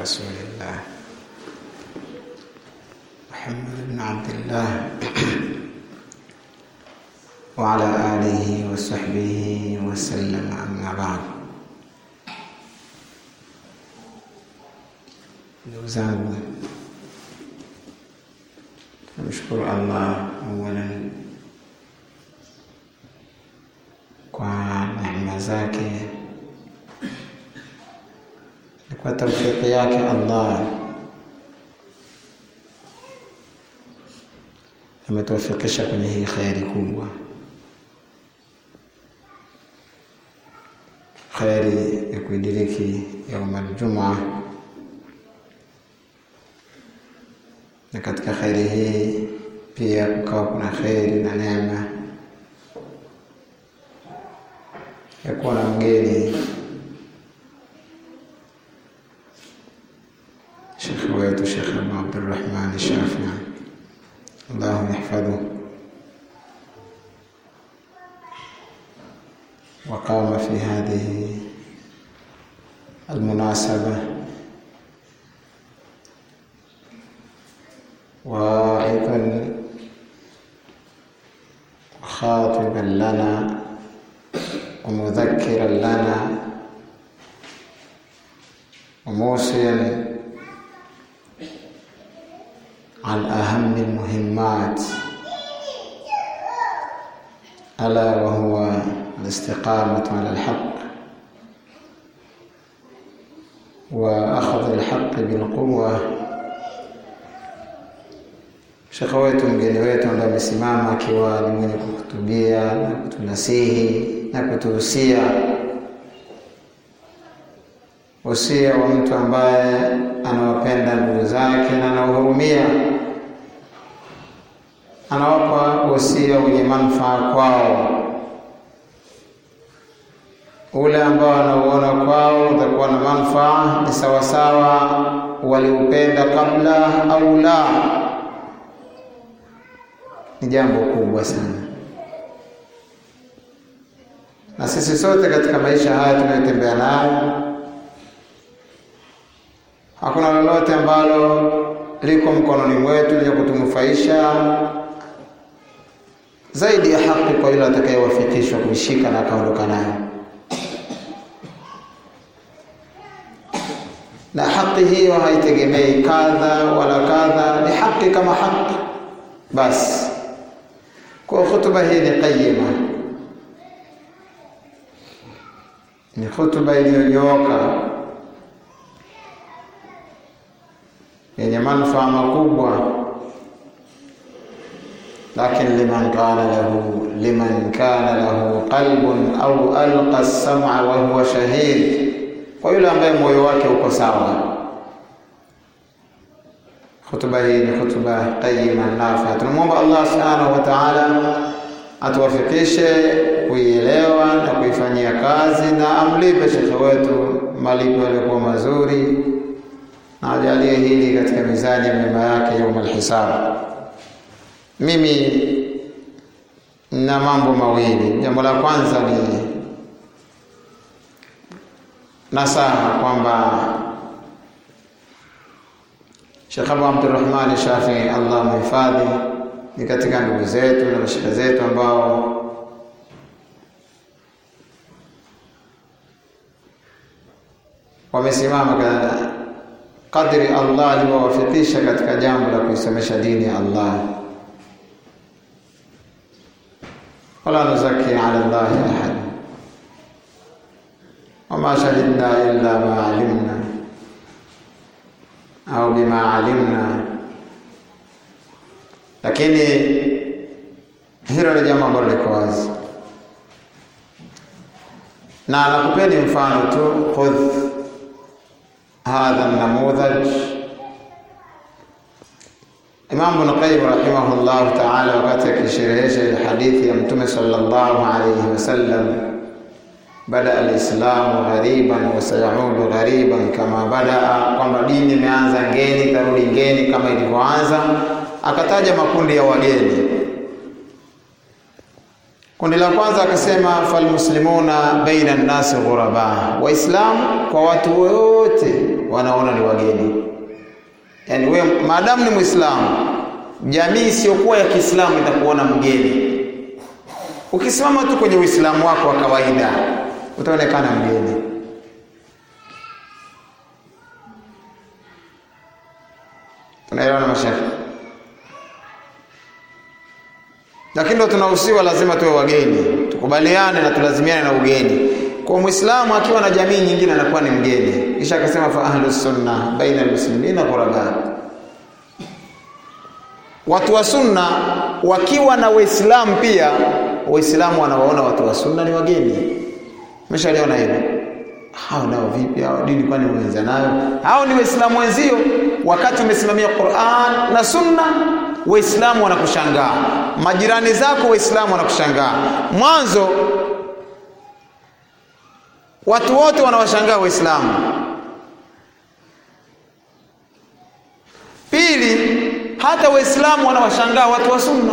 رسول الله. محمد بن عبد الله. وعلى آله وصحبه وسلم أما بعد. نوزاو نشكر الله أولا kwa neema zake kwa taufiki yake allah. Ametuwafikisha kwenye hii kheri kubwa. Kheri ya kuidiriki yaumal aljumaa na katika kheri hii pia kukawa kuna kheri na neema ya kuwa na mgeni Yahfadhu. وقام في هذه المناسبة mgeni wetu ambaye amesimama akiwa ni mwenye kuhutubia na kutunasihi na kutuhusia. Usia wa mtu ambaye anawapenda ndugu zake na anawahurumia, anawapa usia wenye manufaa kwao, ule ambao anauona kwao utakuwa na manufaa ni sawasawa waliupenda kabla au la ni jambo kubwa sana, na sisi sote katika maisha haya tunayotembea nayo, hakuna lolote ambalo liko mkononi mwetu lenye kutunufaisha zaidi ya haki kwa yule atakayewafikishwa kuishika na akaondoka nayo. Na haki hiyo haitegemei kadha wala kadha, ni haki kama haki basi. كو خطبة هذه قيمة. يعني الخطبة هذه يوقع. يعني منفعة مكبوة لكن لمن قال له لمن كان له قلب أو ألقى السمع وهو شهيد. ويلا غير مويواكي وكساوة Hutuba hii ni hutuba qayima nafia. Tunamwomba Allah subhanahu wa ta'ala atuwafikishe kuielewa na kuifanyia kazi, na amlipe shekhe wetu malipo yaliyokuwa mazuri, na ajalie hili katika mizani ya mema yake yaumul hisabu. Mimi na mambo mawili. Jambo la kwanza ni nasaha kwamba Sheikh Abu Abdurrahman Shafii Allah mhifadhi, ni katika ndugu zetu na mashika zetu ambao wamesimama kadri Allah alivyowafikisha katika jambo la kuisomesha dini ya Allah. Wala nuzaki ala Allahi ahad wama shahidna illa ma alimna au bima alimna, lakini hilo ni jambo ambalo liko wazi, na nakupeni mfano tu. Khudh hadha namudhaj. Imam Ibn Qayyim rahimahullah ta'ala, wakati akisherehesha hadithi ya Mtume sallallahu alayhi wasallam bada alislamu ghariban wa sayaudu ghariban kama badaa, kwamba dini imeanza ngeni tarudi ngeni kama ilivyoanza. Akataja makundi ya wageni, Kundi la kwanza akasema falmuslimuna baina nnasi ghuraba, Waislamu kwa watu wote wanaona ni wageni. Yaani wewe maadamu ni Mwislamu, jamii isiyokuwa ya Kiislamu itakuona mgeni. Ukisimama tu kwenye Uislamu wako wa kawaida utaonekana mgeni. Tunaelewana mashaka? Lakini ndo tunahusiwa, lazima tuwe wageni, tukubaliane na tulazimiane na ugeni. Kwa Muislamu akiwa na jamii nyingine anakuwa ni mgeni. Kisha akasema fa ahlus sunna baina almuslimina ghuraba, watu wa sunna wakiwa na Waislamu pia, Waislamu wanawaona watu wa sunna ni wageni. Umeshaliona hilo? Hao nao vipi? Hao dini kwani umeanza nayo? Hao ni Waislamu wenzio, wakati umesimamia Qur'an na Sunna, Waislamu wanakushangaa, majirani zako Waislamu wanakushangaa. Mwanzo watu wote wanawashangaa Waislamu. Pili, hata Waislamu wanawashangaa watu wa Sunna.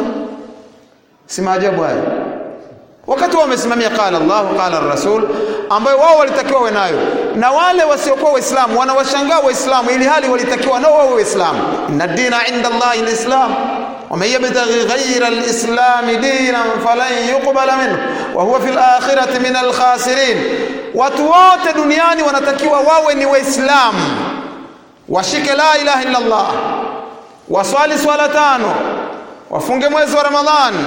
Si maajabu hayo? Wakati wao wamesimamia qala Allahu qala Rasul, ambayo wao walitakiwa wawe nayo, na wale wasiokuwa Waislamu wanawashangaa Waislamu ili hali walitakiwa nao wawe Waislamu. inna dina inda Allahi lislam waman yabtaghi ghayra lislami dinan falan yuqbala minhu wa huwa fil akhirati min alkhasirin. Watu wote duniani wanatakiwa wawe ni Waislamu, washike la ilaha illa Allah, waswali swala tano, wafunge mwezi wa Ramadhani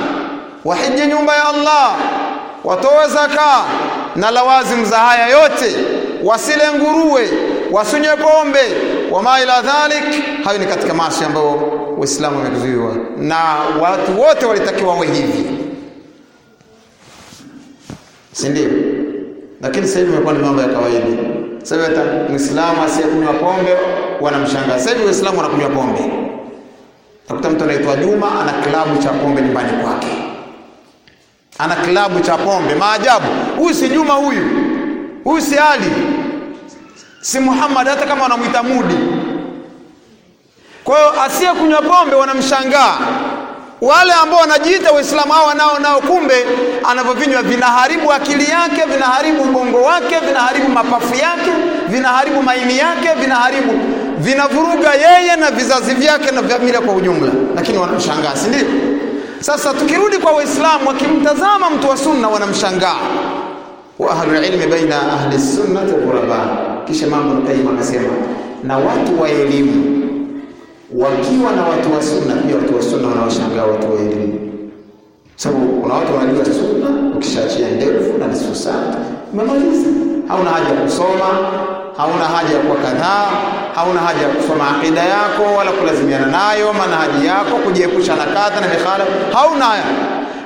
wahiji nyumba ya Allah, watoe zaka na lawazim za haya yote, wasile nguruwe, wasinywe pombe, wama ila dhalik. Hayo ni katika maasi ambayo Waislamu wamekuzuiwa, na watu wote walitakiwa wawe hivi, si ndio? Lakini sasa hivi imekuwa ni mambo ya kawaida. Sasa hata Muislamu asiyekunywa pombe wanamshangaa. Sasa hivi Waislamu wanakunywa pombe. nakuta mtu anaitwa Juma ana klabu cha pombe nyumbani kwake ana kilabu cha pombe. Maajabu! Huyu si Juma, huyu huyu si Ali, si Muhammad, hata kama wanamwita Mudi. Kwa hiyo asiyekunywa pombe wanamshangaa. Wale ambao wanajiita Waislamu hawa nao nao, kumbe anavyovinywa vinaharibu akili yake, vinaharibu ubongo wake, vinaharibu mapafu yake, vinaharibu maini yake, vinaharibu vinavuruga yeye na vizazi vyake na familia kwa ujumla, lakini wanamshangaa, si ndio? Sasa tukirudi kwa Waislamu, wakimtazama mtu wa sunna wanamshangaa. wa ahlul ilmi baina ahli sunnati ghuraba. Kisha Mambo Qayyim akasema, na watu wa elimu wakiwa na watu wa sunna, pia watu wa sunna wanawashangaa watu wa elimu, sababu kuna watu wanajua sunna, ukishaachia ndevu na nusu saa umemaliza, hauna haja ya kusoma, hauna haja ya kuwa kadhaa, hauna haja ya kusoma akida yako wala kulazimiana nayo, manhaji yako, kujiepusha na kadha na mikhala, hauna haya.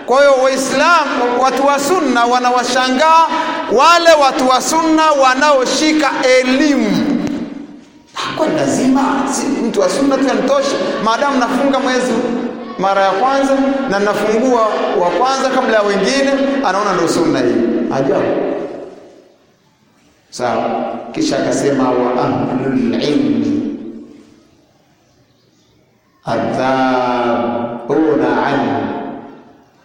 Kwa hiyo Waislamu, watu wa sunna wanawashangaa wale watu wa sunna wanaoshika elimu. Kwa lazima si mtu wa sunna tu anitosha, maadamu nafunga mwezi mara ya kwanza na nafungua wa kwanza kabla ya wengine, anaona ndio sunna hii. Ajabu. Sawa. Kisha akasema wa ahlul ilmi adhabuna anhu,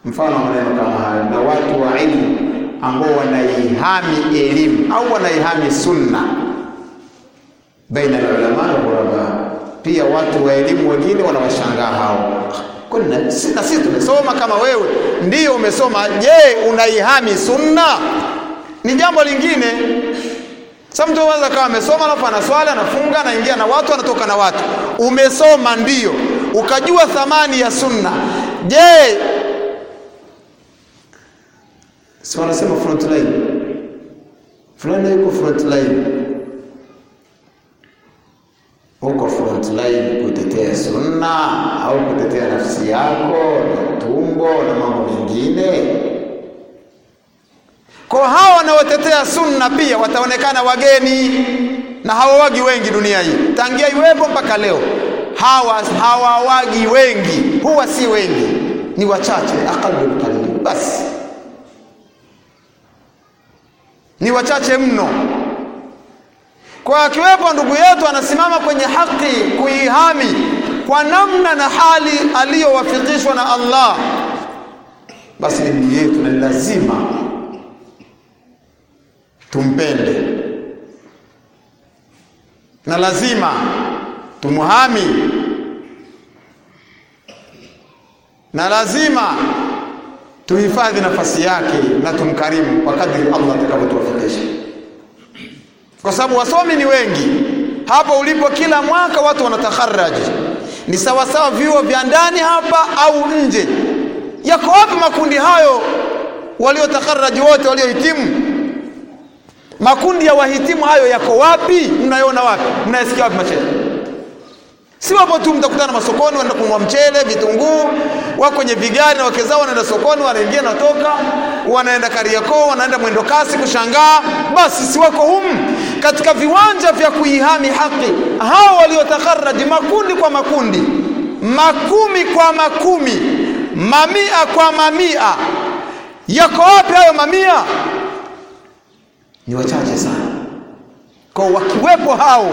mfano wa maneno kama hayo, na watu wa ilmu ambao wanaihami elimu au wanaihami sunna, baina alulama na ghuraba. Pia watu wa elimu wengine wanawashangaa hao na sisi tumesoma kama wewe, ndiyo umesoma. Je, unaihami sunna? Ni jambo lingine. Sasa mtu anaweza kawa amesoma alafu anaswali anafunga anaingia na watu anatoka na watu. Umesoma ndio, ukajua thamani ya sunna. Je, si wanasema front line fulani yuko front line, uko front line kutetea sunna au kutetea nafsi yako na tumbo na mambo mengine? Kwa hawa wanaotetea sunna pia wataonekana wageni, na hawawagi wengi dunia hii, tangia iwepo mpaka leo. Hawa hawawagi wengi, huwa si wengi, ni wachache, aqallu qalil, basi ni wachache mno. Kwa akiwepo ndugu yetu anasimama kwenye haki kuihami kwa namna na hali aliyowafikishwa na Allah basi ni ndugu yetu ni lazima tumpende na lazima tumuhami na lazima tuhifadhi nafasi yake na tumkarimu kwa kadri Allah atakavyotuwafikisha, kwa sababu wasomi ni wengi hapo ulipo. Kila mwaka watu wanatakaraji, ni sawasawa vyuo vya ndani hapa au nje. Yako wapi makundi hayo waliotaharaji wote waliohitimu? Makundi ya wahitimu hayo yako wapi? Mnayoona wapi? Mnayasikia wapi mashehe? Si wapo tu, mtakutana masokoni, wanaenda kununua mchele, vitunguu, wako kwenye vigari na wake zao, wanaenda sokoni, wanaingia natoka wanaenda Kariakoo, wanaenda mwendo kasi kushangaa. Basi si wako humu katika viwanja vya kuihami haki. Hao waliotaharaji makundi kwa makundi, makumi kwa makumi, mamia kwa mamia, yako wapi hayo mamia? Ni wachache sana. Kwa wakiwepo hao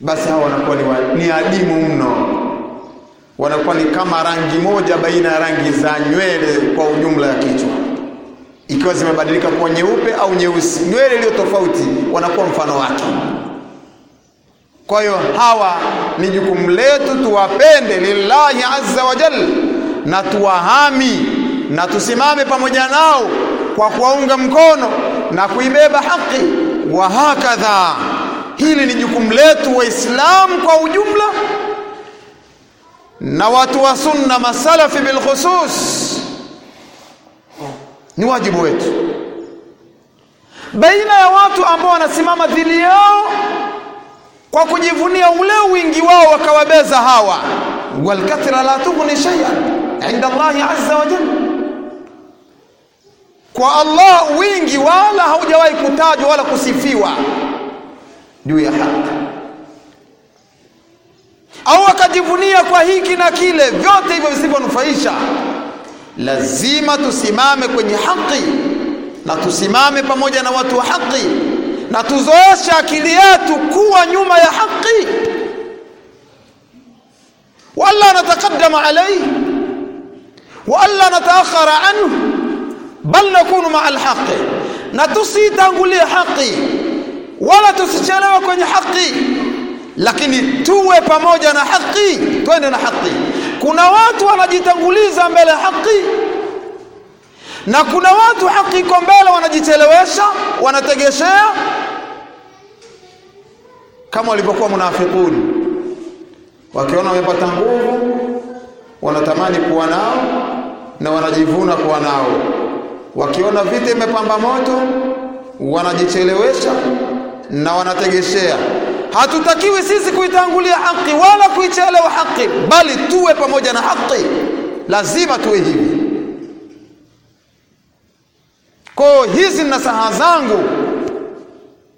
basi hao wanakuwa ni, wa, ni adimu mno, wanakuwa ni kama rangi moja baina ya rangi za nywele kwa ujumla ya kichwa, ikiwa zimebadilika kuwa nyeupe au nyeusi, nywele iliyo tofauti, wanakuwa mfano wake. Kwa hiyo hawa ni jukumu letu, tuwapende lillahi azza wa jalla, na tuwahami na tusimame pamoja nao kwa kuwaunga mkono na kuibeba haki, wa hakadha. Hili ni jukumu letu Waislamu kwa ujumla na watu wa sunna masalafi bilkhusus, ni wajibu wetu. Baina ya watu ambao wanasimama dhidi yao kwa kujivunia ule wingi wao wakawabeza hawa. Walkathra la tughni shay'an inda Allahi azza wa jalla, kwa Allah wingi wala haujawahi kutajwa wala kusifiwa. Juu ya haki. Au akajivunia kwa hiki na kile, vyote hivyo visivyonufaisha. Lazima tusimame kwenye haki na tusimame pamoja na watu wa haki na tuzoeshe akili yetu kuwa nyuma ya haki, wala natakadama alaihi wala nataakhara anhu bal nakunu maa alhaqi, na tusitangulie haki wala tusichelewe kwenye haki, lakini tuwe pamoja na haki, twende na haki. Kuna watu wanajitanguliza mbele ya haki, na kuna watu haki iko mbele, wanajichelewesha, wanategeshea, kama walivyokuwa munafikuni, wakiona wamepata nguvu, wanatamani kuwa nao na wanajivuna kuwa nao, wakiona vita imepamba moto, wanajichelewesha na wanategeshea. Hatutakiwi sisi kuitangulia haki wala kuichelewa haki, bali tuwe pamoja na haki, lazima tuwe hivi. Kwa hizi na saha zangu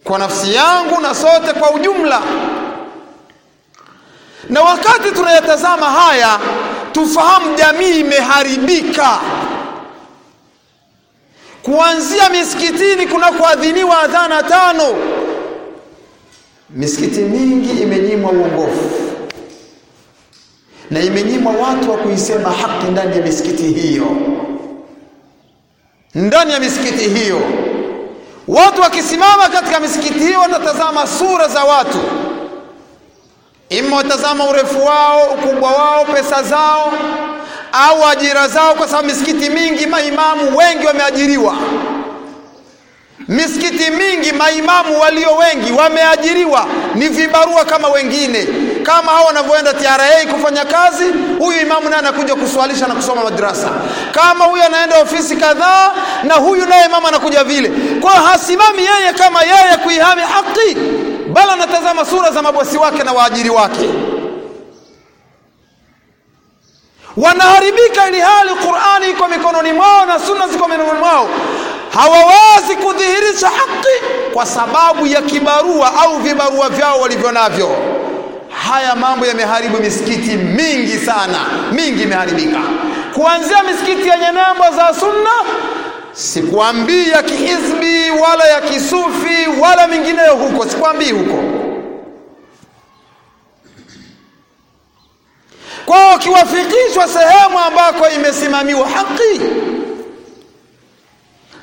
kwa nafsi yangu na sote kwa ujumla, na wakati tunayatazama haya tufahamu jamii imeharibika kuanzia misikitini kunakoadhiniwa adhana tano. Misikiti mingi imenyimwa uongofu. Na imenyimwa watu wa kuisema haki ndani ya misikiti hiyo. Ndani ya misikiti hiyo, watu wakisimama katika misikiti hiyo watatazama sura za watu, ima watazama urefu wao, ukubwa wao, pesa zao au ajira zao, kwa sababu misikiti mingi maimamu wengi wameajiriwa misikiti mingi maimamu walio wengi wameajiriwa, ni vibarua kama wengine, kama hao wanavyoenda TRA kufanya kazi. Huyu imamu naye anakuja kuswalisha na kusoma madrasa, kama huyu anaenda ofisi kadhaa, na huyu naye imamu anakuja vile. Kwa hiyo hasimami yeye kama yeye kuihami haki, bali anatazama sura za mabosi wake na waajiri wake. Wanaharibika ili hali Qur'ani iko mikononi mwao na sunna ziko mikononi mwao hawawezi kudhihirisha haki kwa sababu ya kibarua au vibarua vyao walivyo navyo. Haya mambo yameharibu misikiti mingi sana, mingi imeharibika, kuanzia misikiti yenye nembo za sunna, sikuambii ya kihizbi wala ya kisufi wala mingineyo huko, sikuambii huko. Kwao ukiwafikishwa sehemu ambako imesimamiwa haki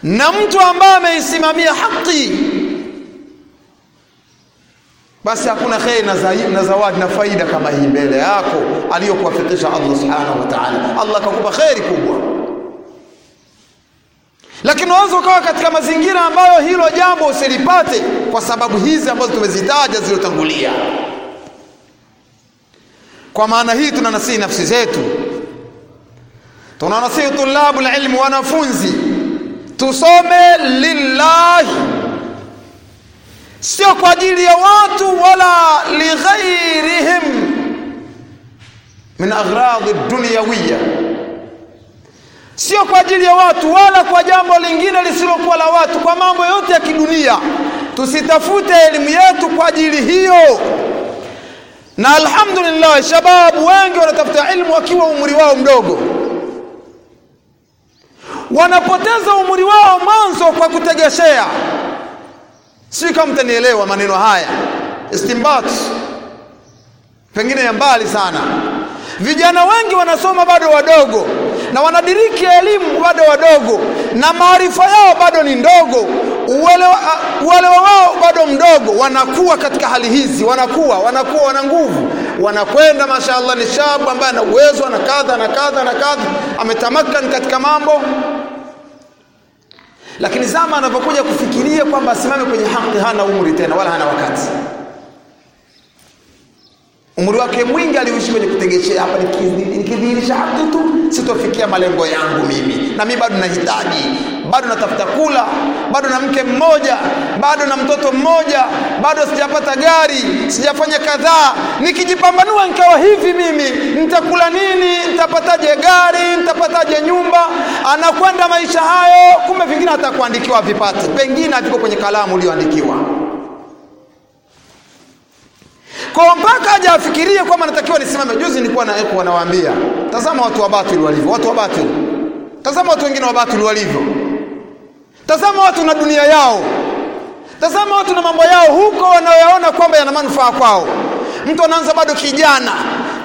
na mtu ambaye ameisimamia haki basi hakuna kheri na, za, na zawadi na faida kama hii mbele yako aliyokuwafikisha Allah subhanahu wa ta'ala. Allah akakupa kheri kubwa, lakini unaweza ukawa katika mazingira ambayo hilo jambo usilipate kwa sababu hizi ambazo tumezitaja zilizotangulia. Kwa maana hii tunanasihi nafsi zetu, tunanasihi tulabu ilmu, wanafunzi. Tusome lillahi. Sio kwa ajili ya watu wala lighairihim min aghradi dunyawiya, sio kwa ajili ya watu wala kwa jambo lingine lisilokuwa la watu, kwa mambo yote ya kidunia. Tusitafute elimu yetu kwa ajili hiyo. Na alhamdulillah, shababu wengi wanatafuta ilmu wakiwa umri wao mdogo, wanapoteza umri wao mwanzo kwa kutegeshea si kama mtanielewa maneno haya. Istimbat pengine ya mbali sana. Vijana wengi wanasoma bado wadogo na wanadiriki elimu bado wadogo na maarifa yao bado ni ndogo. Uelewa wao bado mdogo. Wanakuwa katika hali hizi. Wanakuwa wanakuwa wana nguvu. Wanakwenda mashaallah ni shabu ambaye ana uwezo ana kadha na kadha na kadha. Ametamakan katika mambo. Lakini zama anapokuja kufikiria kwamba asimame kwenye haki hana umri tena wala hana wakati umri wake mwingi aliishi kwenye kutegeshea hapa nikidhihirisha haki tu sitofikia malengo yangu mimi. Na mimi bado nahitaji bado natafuta kula bado na mke mmoja bado na mtoto mmoja bado sijapata gari sijafanya kadhaa. Nikijipambanua nikawa hivi mimi nitakula nini nitapataje gari nitapataje nyumba? Anakwenda maisha hayo kumbe vingine hatakuandikiwa vipate pengine haviko kwenye kalamu ulioandikiwa kwa mpaka aje afikirie kwamba natakiwa nisimame. Juzi nilikuwa na eko wanawaambia, tazama watu wa batili walivyo, watu wa batili, tazama watu wengine wa batili walivyo, tazama watu na dunia yao, tazama watu na mambo yao huko wanayoyaona kwamba yana manufaa kwao. Mtu anaanza bado kijana,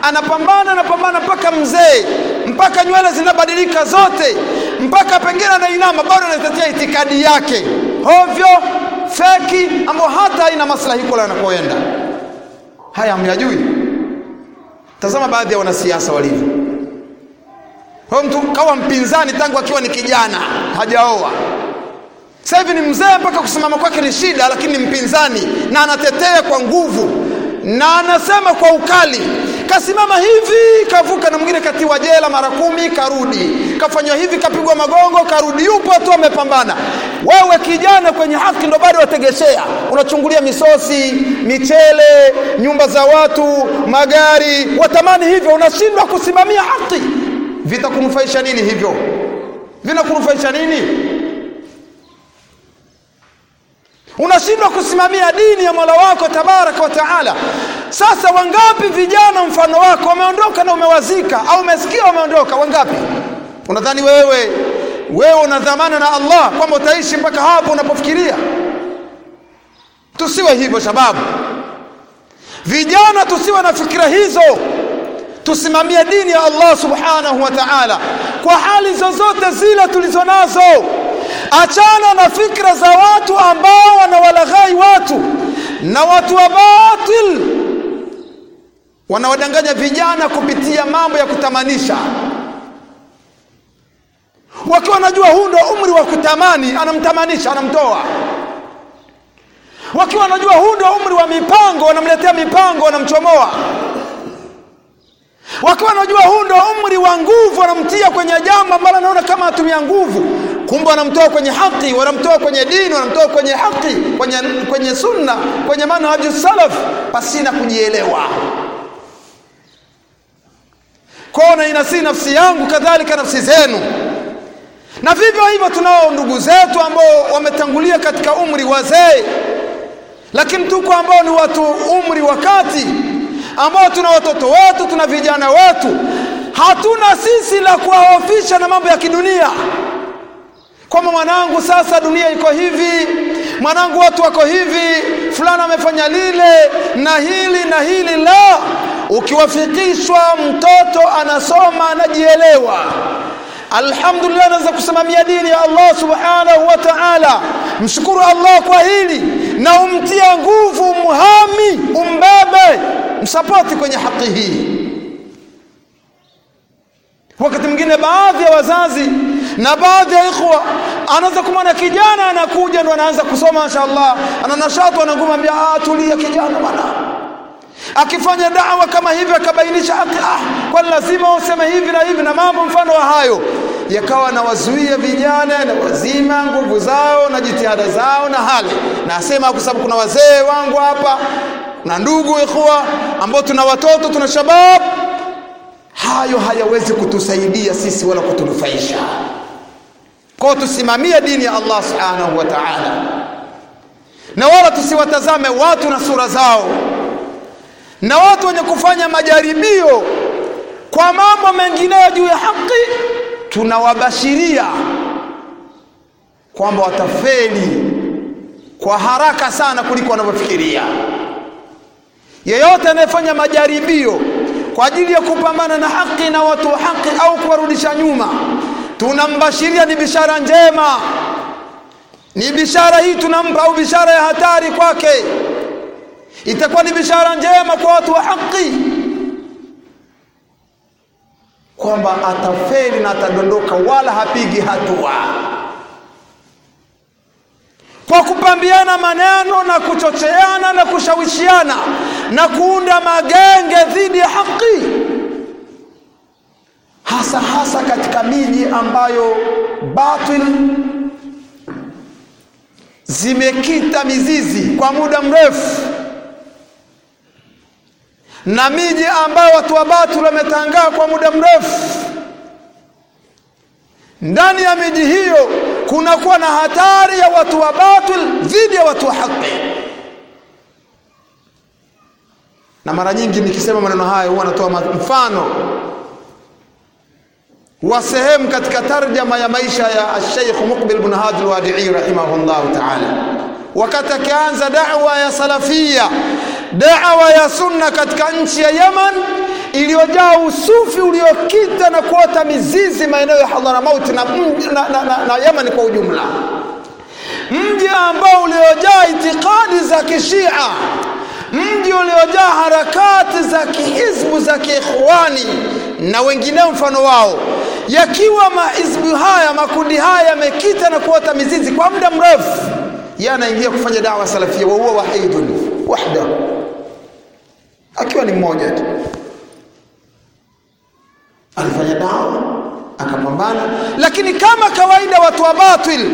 anapambana anapambana mpaka mzee, mpaka nywele zinabadilika zote, mpaka pengine anainama, bado anatetea itikadi yake. Hovyo, feki, ambayo hata haina maslahi kule anakoenda haya hamyajui tazama baadhi ya wanasiasa walivyo. Huyo mtu kawa mpinzani tangu akiwa ni kijana hajaoa. Sasa hivi ni mzee mpaka kusimama kwake ni shida lakini ni mpinzani na anatetea kwa nguvu na anasema kwa ukali kasimama hivi kavuka na mwingine katiwa jela mara kumi karudi. Kafanywa hivi kapigwa magongo karudi. Yupo tu amepambana. Wewe kijana kwenye haki ndo bado wategeshea unachungulia misosi michele nyumba za watu magari. Watamani hivyo unashindwa kusimamia haki. Vitakunufaisha nini hivyo? Vinakunufaisha nini? Unashindwa kusimamia dini ya mola wako tabaraka wa taala sasa wangapi vijana mfano wako wameondoka na umewazika? Au umesikia wameondoka? Wangapi? Unadhani wewe wewe una dhamana na allah kwamba utaishi mpaka hapo unapofikiria? Tusiwe hivyo sababu vijana tusiwe na fikira hizo. Tusimamie dini ya allah subhanahu wa taala. Kwa hali zozote zile tulizo nazo achana na fikra za watu ambao wanawalaghai watu na watu wa batil wanawadanganya vijana kupitia mambo ya kutamanisha. Wakiwa wanajua huu ndo umri wa kutamani anamtamanisha anamtoa. Wakiwa wanajua huu ndo umri wa mipango wanamletea mipango wanamchomoa. Wakiwa wanajua huu ndo umri wa nguvu wanamtia kwenye jambo ambalo anaona kama atumia nguvu. Kumbe wanamtoa kwenye haki wanamtoa kwenye dini wanamtoa kwenye haki kwenye, kwenye sunna kwenye manhaju salaf pasina kujielewa kona inasi nafsi yangu kadhalika nafsi zenu. Na vivyo hivyo tunao ndugu zetu ambao wametangulia katika umri wazee lakini tuko ambao ni watu umri wa kati ambao tuna watoto wetu tuna vijana wetu. Hatuna sisi la kuwahofisha na mambo ya kidunia. Kwamba mwanangu sasa dunia iko hivi mwanangu watu wako hivi fulana amefanya lile na hili na hili la ukiwafikishwa mtoto anasoma anajielewa. Alhamdulillah anaweza kusimamia dini ya Allah subhanahu wa ta'ala. Mshukuru Allah kwa hili na umtia nguvu muhami umbebe msapoti kwenye haki hii. Wakati mwingine baadhi ya wazazi na baadhi ya ikhwa anaweza kumwona kijana anakuja ndo anaanza kusoma mashaallah ana nashatu anangumwambia ah tulia kijana bwana akifanya dawa kama hivi akabainisha ah kwani lazima useme hivi na hivi na mambo mfano wa hayo. Yakawa nawazuia vijana na wazima nguvu zao na jitihada zao na hali. Na asema kwa sababu kuna wazee wangu hapa na ndugu ikhwa ambao tuna watoto tuna shabab. Hayo hayawezi kutusaidia sisi wala kutunufaisha. Kwa tusimamia dini ya Allah subhanahu wa ta'ala. Na wala tusiwatazame watu na sura zao na watu wenye kufanya majaribio kwa mambo mengineyo juu ya haki tunawabashiria kwamba watafeli kwa haraka sana kuliko wanavyofikiria. Yeyote anayefanya majaribio kwa ajili ya kupambana na haki na watu wa haki au kuwarudisha nyuma tunambashiria ni bishara njema. Ni bishara hii tunampa au bishara ya hatari kwake itakuwa ni bishara njema kwa watu wa haki. Kwamba atafeli na atadondoka wala hapigi hatua. Kwa kupambiana maneno na kuchocheana na kushawishiana na kuunda magenge dhidi ya haki. Hasa hasa katika miji ambayo batil zimekita mizizi kwa muda mrefu na miji ambayo watu wa batil wametangaa kwa muda mrefu. Ndani ya miji hiyo kunakuwa na hatari ya watu wa batil dhidi ya watu wa haki na mara nyingi nikisema maneno hayo huwa natoa mfano wa sehemu katika tarjama ya maisha ya Sheikh Muqbil bin Hadi al-Wadi'i rahimahullah ta'ala. Wakati akianza da'wa ya salafia da'wa ya sunna katika nchi ya Yaman iliyojaa usufi uliokita na kuota mizizi maeneo ya Hadhramauti na, na, na, na, na Yaman kwa ujumla. Mji ambao uliojaa itikadi za kishia. Mji uliojaa harakati za kihizbu za kiikhwani na wengineo mfano wao. Yakiwa mahizbu haya makundi haya yamekita na kuota mizizi kwa muda mrefu yanaingia anaingia kufanya dawa salafia wa huwa wahidun wahda akiwa ni mmoja tu. Alifanya dawa akapambana. Lakini kama kawaida watu wa batil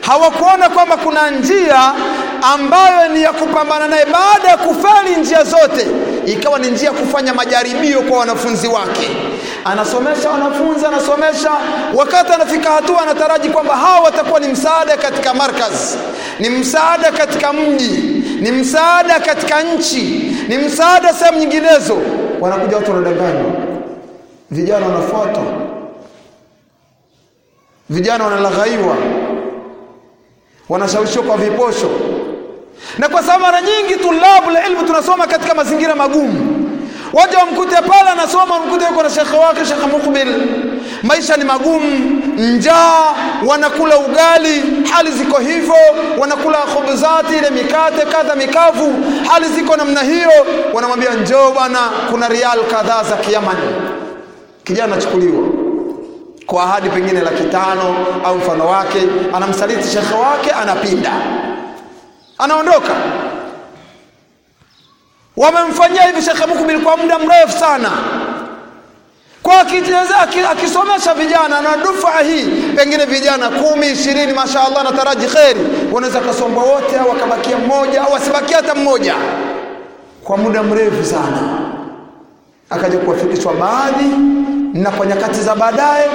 hawakuona kwamba kuna njia ambayo ni ya kupambana naye baada ya kufeli njia zote ikawa ni njia kufanya majaribio kwa wanafunzi wake. Anasomesha wanafunzi anasomesha. Wakati anafika hatua anataraji kwamba hawa watakuwa ni msaada katika markaz ni msaada katika mji ni msaada katika nchi. Ni msaada sehemu nyinginezo. Wanakuja watu wanadanganywa. Vijana wanafuatwa. Vijana wanalaghaiwa. Wanashawishiwa kwa viposho. Na kwa sababu mara nyingi tulabu la ilmu tunasoma katika mazingira magumu. Waja wamkute pale anasoma wamkute yuko na shekhe wake shekhe mukbil maisha ni magumu njaa wanakula ugali hali ziko hivyo wanakula khubzati, ile mikate kadha mikavu hali ziko namna hiyo. Wanamwambia njoo bwana kuna rial kadhaa za kiyamani kijana anachukuliwa kwa ahadi pengine laki tano au mfano wake anamsaliti shekhe wake anapinda. Anaondoka. Wamemfanyia hivi shekhe mukbil kwa muda mrefu sana kwa akisomesha vijana na dufaa hii pengine vijana kumi ishirini mashaallah nataraji kheri wanaweza kasomba wote au akabakia mmoja au asibakia hata mmoja. Kwa muda mrefu sana. Akaja kuwafikishwa baadhi na kwa nyakati za baadaye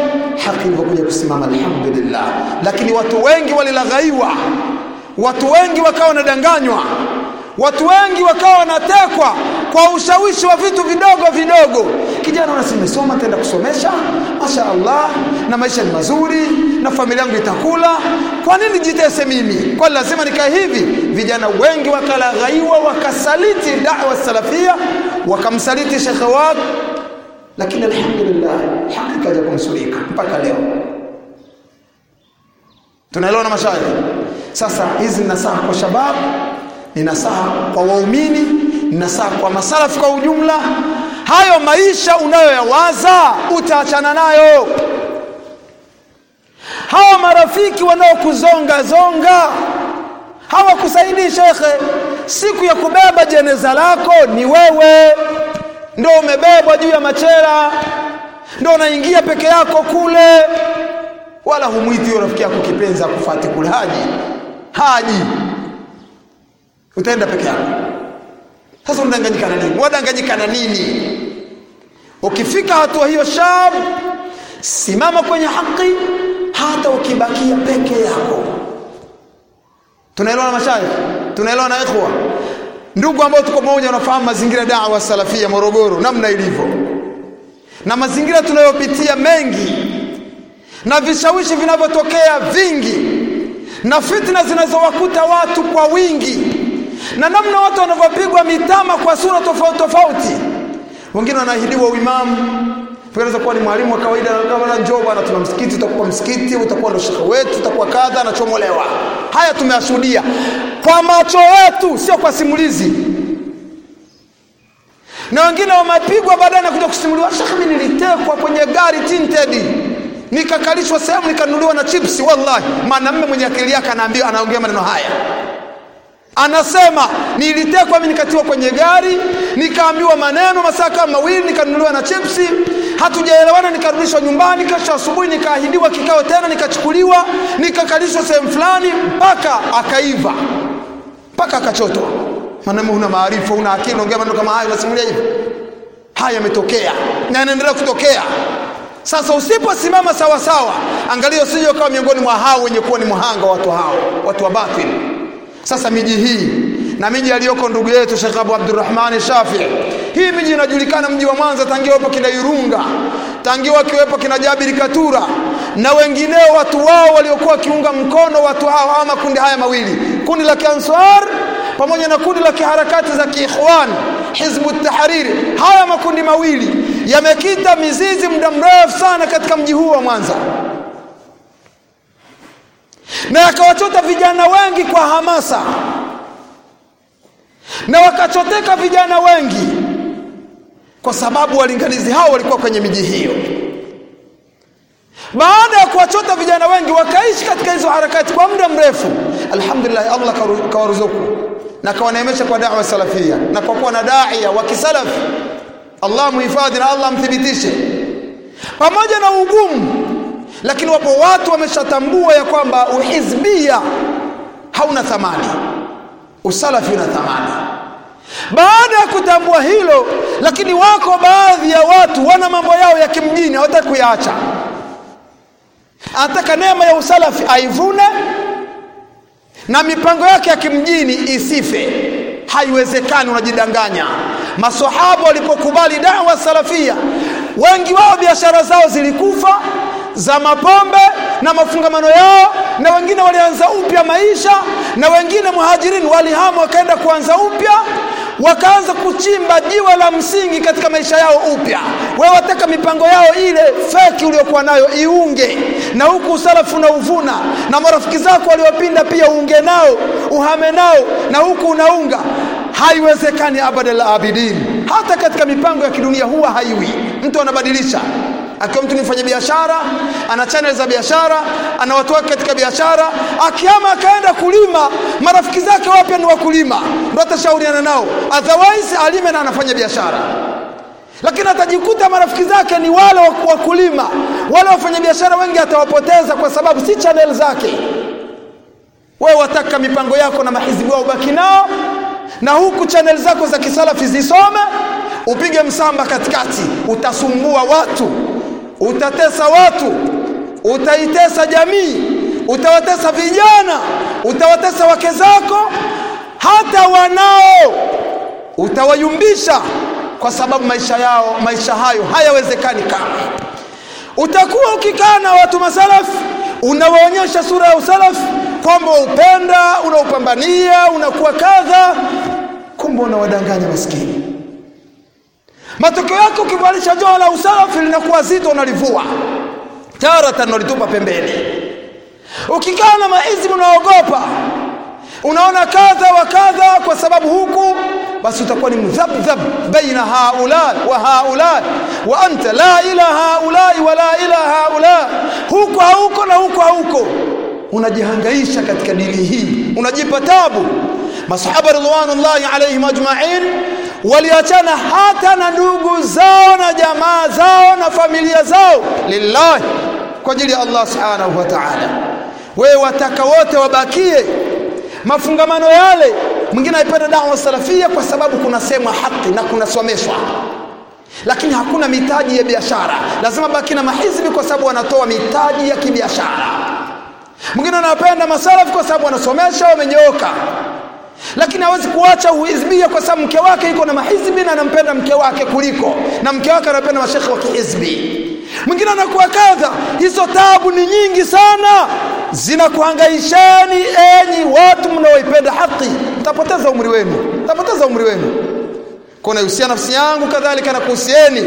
haki ilivyokuja kusimama alhamdulillah. Lakini watu wengi walilaghaiwa. Watu wengi wakawa wanadanganywa watu wengi wakawa wanatekwa kwa ushawishi wa vitu vidogo vidogo. Kijana unasimesoma tenda kusomesha. Masha Allah na maisha ni mazuri na familia yangu itakula. Kwa nini jitese mimi? Kwa lazima nikae hivi? Vijana wengi wakalaghaiwa wakasaliti da'wa salafia wakamsaliti shekhe wao lakini alhamdulillah haki kaja kumsulika mpaka leo. Tunaelewa na mashaikh sasa hizi nasaha kwa shabab ni nasaha kwa waumini ni nasaha kwa masalafu kwa ujumla. Hayo maisha unayoyawaza utaachana nayo. Hawa marafiki wanaokuzonga zonga hawakusaidii shekhe siku ya kubeba jeneza lako ni wewe. Ndo umebebwa juu ya machela ndo unaingia peke yako kule. Wala humwiti huyo rafiki yako kipenzi akufuate kule. Haji haji utaenda peke yako. Sasa unadanganyika na nini? Wadanganyika na nini? Ukifika hatua hiyo shab simama kwenye haki hata ukibakia peke yako. Tunaelewa na mashaikh tunaelewa na ikhwa? Ndugu ambao tuko pamoja wanafahamu mazingira da'wa salafia Morogoro namna ilivyo. Na mazingira tunayopitia mengi. Na vishawishi vinavyotokea vingi. Na fitna zinazowakuta watu kwa wingi na namna watu wanavyopigwa mitama kwa sura tofauti tofauti. Wengine wanaahidiwa uimamu Anaweza kuwa ni mwalimu wa kawaida kama njoo bwana tuna msikiti utakuwa msikiti utakuwa ndo shekhe wetu utakuwa kadha anachomolewa. Haya tumeyashuhudia. Kwa macho yetu sio kwa simulizi. Na wengine wamepigwa baadaye na kusimuliwa shekhe mimi nilitekwa kwenye gari tinted nikakalishwa sehemu nikanunuliwa na chipsi wallahi mwanamume mwenye akili yake anaambia anaongea maneno haya anasema nilitekwa mimi nikatiwa kwenye gari nikaambiwa maneno masaa kama mawili nikanunuliwa na chipsi hatujaelewana nikarudishwa nyumbani kesho asubuhi nikaahidiwa kikao tena nikachukuliwa nikakalishwa sehemu fulani mpaka akaiva mpaka akachotwa. Maneno una maarifa una akili unaongea maneno kama haya unasimulia hivi. Haya yametokea na yanaendelea kutokea. Sasa usiposimama sawasawa, sawa angalia usije ukawa miongoni mwa hao wenye kuwa ni mhanga watu hao watu wa batil sasa miji hii na miji aliyoko ndugu yetu Sheikh Abu Abdurrahman Shafii, hii miji inajulikana mji wa Mwanza tangia wapo kina Irunga tangia kiwepo kina Jabiri Katura na wengineo watu wao waliokuwa wakiunga mkono watu hao ama makundi haya mawili kundi la Kiansar pamoja na kundi la kiharakati za kiikhwan Hizbu Tahrir. Haya makundi mawili yamekita mizizi muda mrefu sana katika mji huu wa Mwanza na akawachota vijana wengi kwa hamasa. Na wakachoteka vijana wengi kwa sababu walinganizi hao walikuwa kwenye miji hiyo. Baada ya kuwachota vijana wengi wakaishi katika hizo harakati kwa muda mrefu. Alhamdulillah Allah kawaruzuku. Na kawaneemesha kwa da'wa salafia. Na kwa kuwa na daia wa kisalaf Allah muhifadhi na Allah mthibitishe pamoja na ugumu lakini wapo watu wameshatambua ya kwamba uhizbia hauna thamani. Usalafi una thamani. Baada ya kutambua hilo lakini wako baadhi ya watu wana mambo yao ya kimjini hawataki kuyaacha. Anataka neema ya usalafi aivune na mipango yake ya kimjini isife. Haiwezekani unajidanganya. Masahaba walipokubali dawa salafia wengi wao biashara zao zilikufa za mapombe na mafungamano yao na wengine walianza upya maisha na wengine muhajirini walihama wakaenda kuanza upya wakaanza kuchimba jiwe la msingi katika maisha yao upya. Wewe wataka mipango yao ile feki uliokuwa nayo iunge na huku usalafu na uvuna na marafiki zako waliopinda pia uunge nao uhame nao na huku unaunga. Haiwezekani abadal abidin. Hata katika mipango ya kidunia huwa haiwi. Mtu anabadilisha akiwa mtu ni mfanya biashara ana channel za biashara ana watu wake katika biashara akiama akaenda kulima marafiki zake wapya ni wakulima ndo atashauriana nao. Otherwise alime na anafanya biashara. Lakini atajikuta marafiki zake ni wale wakulima. Wale wafanya biashara wengi atawapoteza kwa sababu si channel zake. Wewe wataka mipango yako na mahizibu wao ubaki nao na huku channel zako za kisalafi zisome upige msamba katikati utasumbua watu utatesa watu utaitesa jamii utawatesa vijana utawatesa wake zako hata wanao utawayumbisha kwa sababu maisha yao maisha hayo hayawezekani kama utakuwa ukikaa na watu masalafu unawaonyesha sura ya usalaf kwamba upenda unaupambania unakuwa kadha kumbe unawadanganya maskini matokeo yake ukivalisha joho la usalafi linakuwa zito unalivua taratan unalitupa pembeni. Ukikaa na maizi unaogopa unaona kadha wa kadha kwa sababu huku basi utakuwa ni mdhabdhab baina haula wa haula wa anta la ila haula wa la ila haula huko hauko na huko hauko. Unajihangaisha katika dini hii. Unajipa tabu. Masahaba ridwanullahi alaihim ajma'in waliachana hata na ndugu zao na jamaa zao na familia zao lillahi kwa ajili ya Allah subhanahu wa ta'ala. Wewe wataka wote wabakie mafungamano yale mwingine aipenda dawa salafia kwa sababu kuna sema haki na kunasomeshwa lakini hakuna mitaji ya biashara. Lazima baki na mahizbi kwa sababu wanatoa mitaji ya kibiashara. Mwingine anapenda masalafu kwa sababu wanasomesha wamenyooka lakini hawezi kuacha uhizbia kwa sababu mke wake yuko na mahizbi na anampenda mke wake kuliko. Na mke wake anapenda mashekhe wa kihizbi. Mwingine anakuwa kadha hizo tabu ni nyingi sana. Zinakuhangaishani enyi watu mnaoipenda haki. Mtapoteza umri wenu. Mtapoteza umri wenu. Kunahusia nafsi yangu kadhalika na kuhusieni.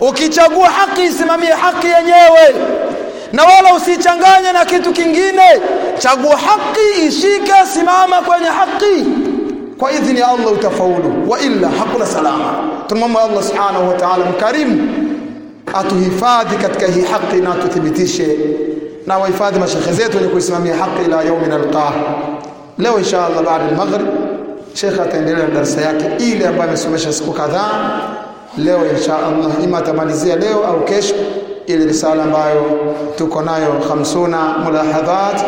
Ukichagua haki isimamie haki yenyewe na wala usichanganye na kitu kingine. Chagua haki ishike simama kwenye haki. Kwa idhini ya Allah utafaulu. Wa illa hakuna salama. Tunamwomba Allah subhanahu wa ta'ala mkarimu atuhifadhi katika hii haki na tuthibitishe na wahifadhi mashekhe zetu wenye kuisimamia haki ila yaumi nalqah leo insha Allah baada al-maghrib shekhe ataendelea na darasa yake ile ambayo amesomesha siku kadhaa. Leo insha Allah ima atamalizia leo au kesho ile risala ambayo tuko nayo. 50 mulahadhat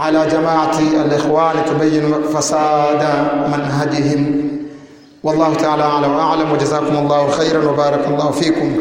على جماعة الإخوان تبين فساد منهجهم والله تعالى أعلم وأعلم وجزاكم الله خيرا وبارك الله فيكم